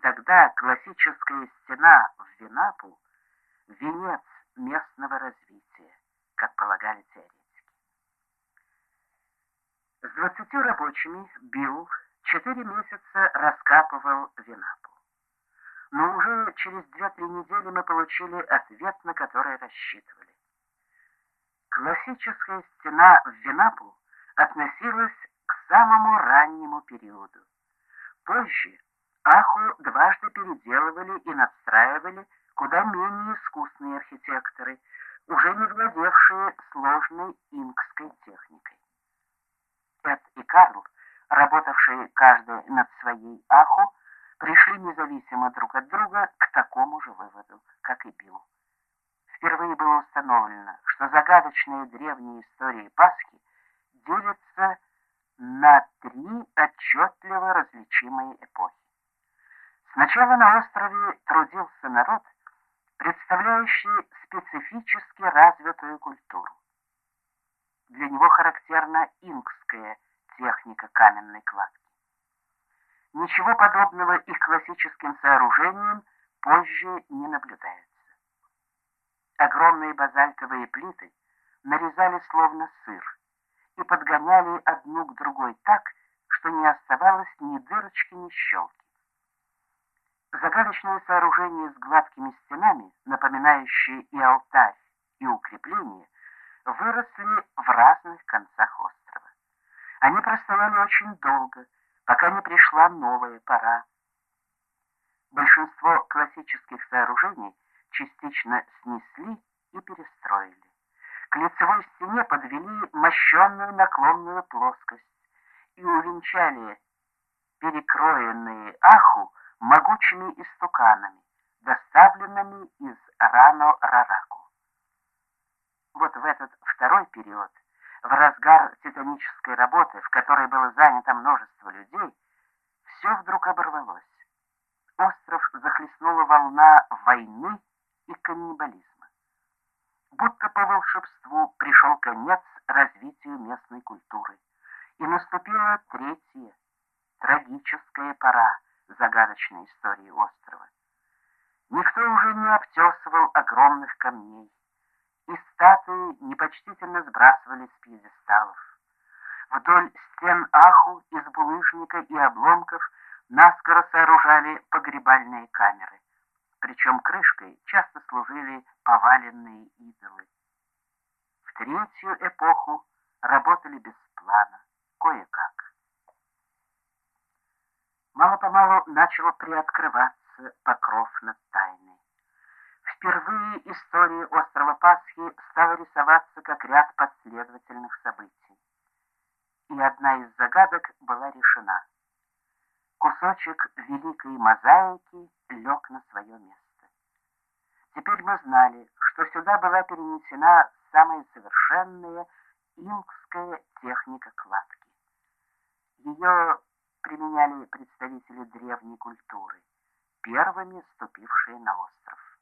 Тогда классическая стена в Винапу — венец местного развития, как полагали теоретики. С двадцатью рабочими Билл четыре месяца раскапывал Винапу. Но уже через две-три недели мы получили ответ, на который рассчитывали. Классическая стена в Винапу относилась к самому раннему периоду. Позже Аху дважды переделывали и надстраивали куда менее искусные архитекторы, уже не владевшие сложной инкской техникой. Эд и Карл, работавшие каждый над своей Аху, пришли независимо друг от друга к такому же выводу, как и Билл. Впервые было установлено, что загадочные древние истории Пасхи делятся на три отчетливо различимые эпохи. Сначала на острове трудился народ, представляющий специфически развитую культуру. Для него характерна инкская техника каменной кладки. Ничего подобного их классическим сооружениям позже не наблюдается. Огромные базальтовые плиты нарезали словно сыр и подгоняли одну к другой так, что не оставалось ни дырочки, ни щелки. Загадочные сооружения с гладкими стенами, напоминающие и алтарь, и укрепление, выросли в разных концах острова. Они простояли очень долго, пока не пришла новая пора. Большинство классических сооружений частично снесли и перестроили. К лицевой стене подвели мощенную наклонную плоскость и увенчали перекроенные аху могучими истуканами, доставленными из Рано-Рараку. Вот в этот второй период, в разгар титанической работы, в которой было занято множество людей, все вдруг оборвалось. Остров захлестнула волна войны и каннибализма. Будто по волшебству пришел конец развитию местной культуры, и наступила третья, трагическая пора, загадочной истории острова. Никто уже не обтесывал огромных камней, и статуи непочтительно сбрасывали с пьедесталов. Вдоль стен Аху из булыжника и обломков наскоро сооружали погребальные камеры, причем крышкой часто служили поваленные идолы. В третью эпоху работали без плана, кое-как мало-помалу начал приоткрываться покров над тайной. Впервые история острова Пасхи стала рисоваться как ряд последовательных событий. И одна из загадок была решена. Кусочек великой мозаики лег на свое место. Теперь мы знали, что сюда была перенесена самая совершенная инкская техника кладки. Ее применяли представители древней культуры, первыми ступившие на остров.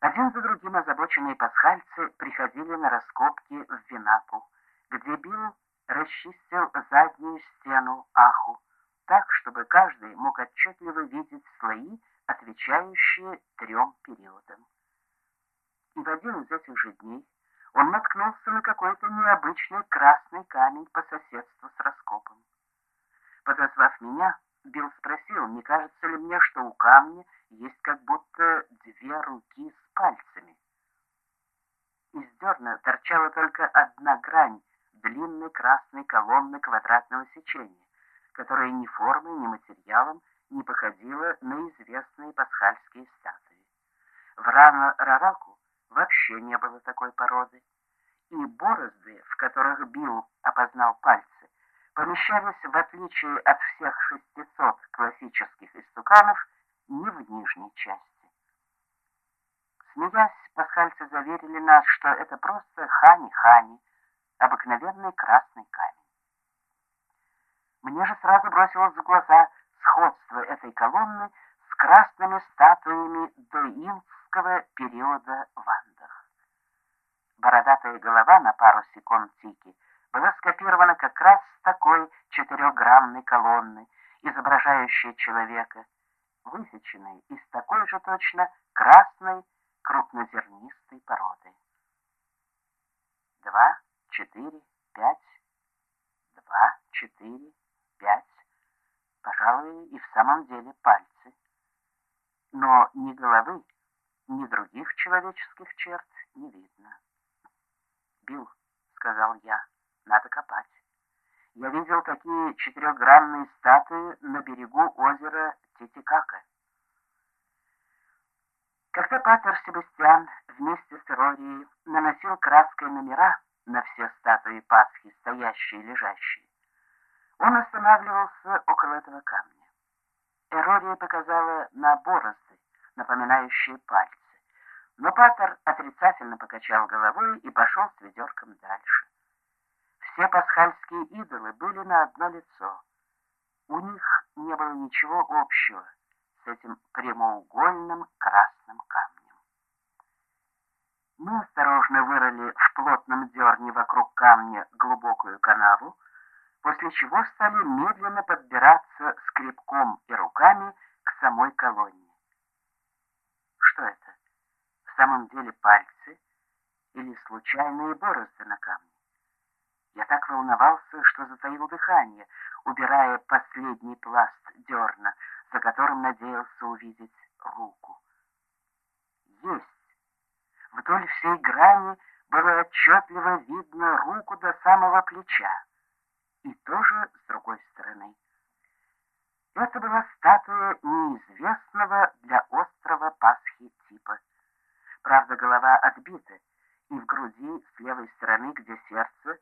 Один за другим озабоченные пасхальцы приходили на раскопки в Винапу, где Билл расчистил заднюю стену Аху, так, чтобы каждый мог отчетливо видеть слои, отвечающие трем периодам. И в один из этих же дней он наткнулся на какой-то необычный красный камень по соседству с раскопом. Подозвав меня, Билл спросил, не кажется ли мне, что у камня есть как будто две руки с пальцами. Из дерна торчала только одна грань длинной красной колонны квадратного сечения, которая ни формой, ни материалом не походила на известные пасхальские статуи. В Рано-Рараку вообще не было такой породы, и борозды, в которых Билл опознал пальцы, помещались, в отличие от всех 600 классических истуканов, не в нижней части. Смеясь, пасхальцы заверили нас, что это просто хани-хани, обыкновенный красный камень. Мне же сразу бросилось в глаза сходство этой колонны с красными статуями доинского периода в Андах. Бородатая голова на пару секунд тики была скопирована как раз с такой четырехграммной колонны, изображающее человека, высеченное из такой же точно красной крупнозернистой породы. Два, четыре, пять, два, четыре, пять, пожалуй, и в самом деле пальцы. Но ни головы, ни других человеческих черт не видно. «Билл», — сказал я, — «надо копать». Я видел такие четырехгранные статуи на берегу озера Титикака. Когда Патер Себастьян вместе с Рорией наносил краской номера на все статуи Пасхи, стоящие и лежащие, он останавливался около этого камня. Эрория показала на борозды, напоминающие пальцы. Но Паттер отрицательно покачал головой и пошел с ведерком дальше. Все пасхальские идолы были на одно лицо. У них не было ничего общего с этим прямоугольным красным камнем. Мы осторожно вырыли в плотном дерне вокруг камня глубокую канаву, после чего стали медленно подбираться скребком и руками к самой колонне. Что это? В самом деле пальцы или случайные борозды на камне? Я так волновался, что затаил дыхание, убирая последний пласт дерна, за которым надеялся увидеть руку. Есть! Вдоль всей грани было отчетливо видно руку до самого плеча. И тоже с другой стороны. Это была статуя неизвестного для острова Пасхи типа. Правда, голова отбита, и в груди с левой стороны, где сердце,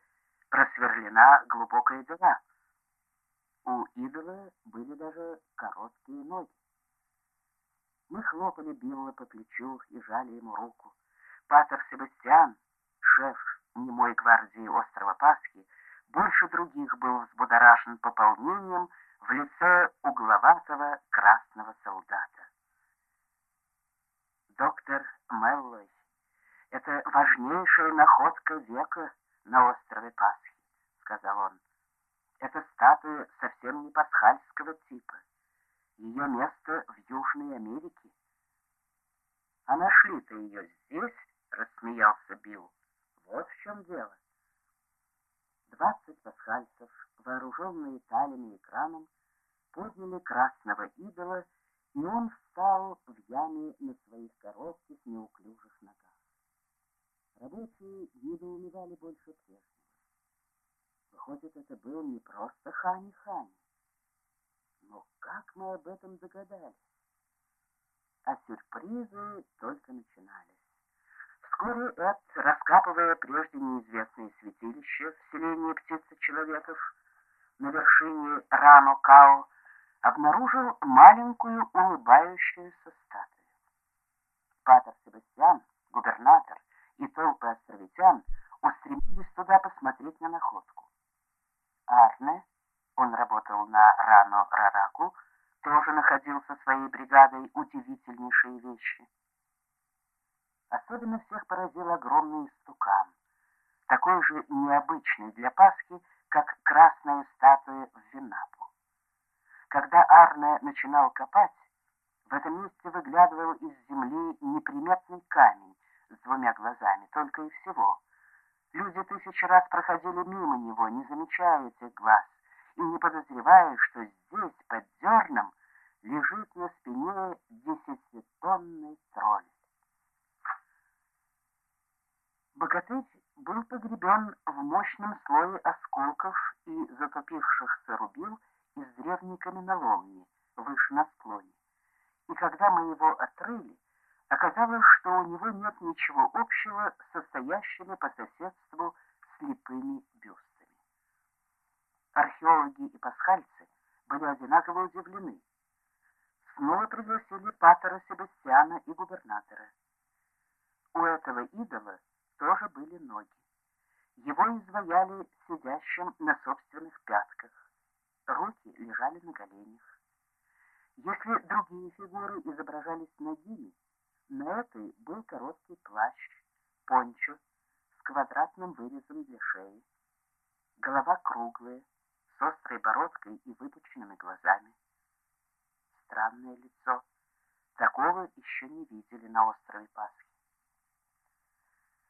просверлена глубокая дыра. У идола были даже короткие ноги. Мы хлопали Билла по плечу и жали ему руку. Патер Себастьян, шеф немой гвардии острова Пасхи, больше других был взбудоражен пополнением в лице угловатого красного солдата. Меллой, это важнейшая находка века на острове Пасхи, сказал он. Эта статуя совсем не пасхальского типа. Ее место в Южной Америке. А нашли-то ее здесь, рассмеялся Билл. Вот в чем дело. Двадцать пасхальцев, вооруженные талями и краном, подняли красного идола, и он встал в яме на своих коротких неуклюжих ногах. Рабочие недоумевали больше прежнего. Выходит, это был не просто Хани-Хани. Но как мы об этом догадались? А сюрпризы только начинались. Вскоре Эд, раскапывая прежде неизвестные святилища в селении птицы-человеков на вершине Рано-Као, обнаружил маленькую улыбающуюся статую. Патер Себастьян, губернатор и толпы островитян устремились туда посмотреть на находку. Арне, он работал на Рано-Рараку, тоже находил со своей бригадой удивительнейшие вещи. Особенно всех поразил огромный стукан, такой же необычный для Пасхи, как красная статуя в Винапу. Когда Арне начинал копать, в этом месте выглядывал из земли неприметный камень с двумя глазами, только и всего. Люди тысячи раз проходили мимо него, не замечая этих глаз, и не подозревая, что здесь, под зерном, лежит на спине десятитонный тролль. Богатырь был погребен в мощном слое осколков и затопившихся рубил из древней каменоломни выше на склоне. И когда мы его отрыли, оказалось, что у него нет ничего общего с состоящими по соседству слепыми бюстами. Археологи и пасхальцы были одинаково удивлены. Снова пригласили патера Себастьяна и губернатора. У этого идола тоже были ноги. Его изваяли сидящим на собственных пятках. Руки лежали на коленях. Если другие фигуры изображались ногими, на этой был короткий плащ, пончо с квадратным вырезом для шеи. Голова круглая, с острой бородкой и выпученными глазами. удивленное лицо. Такого еще не видели на острове Пасхи.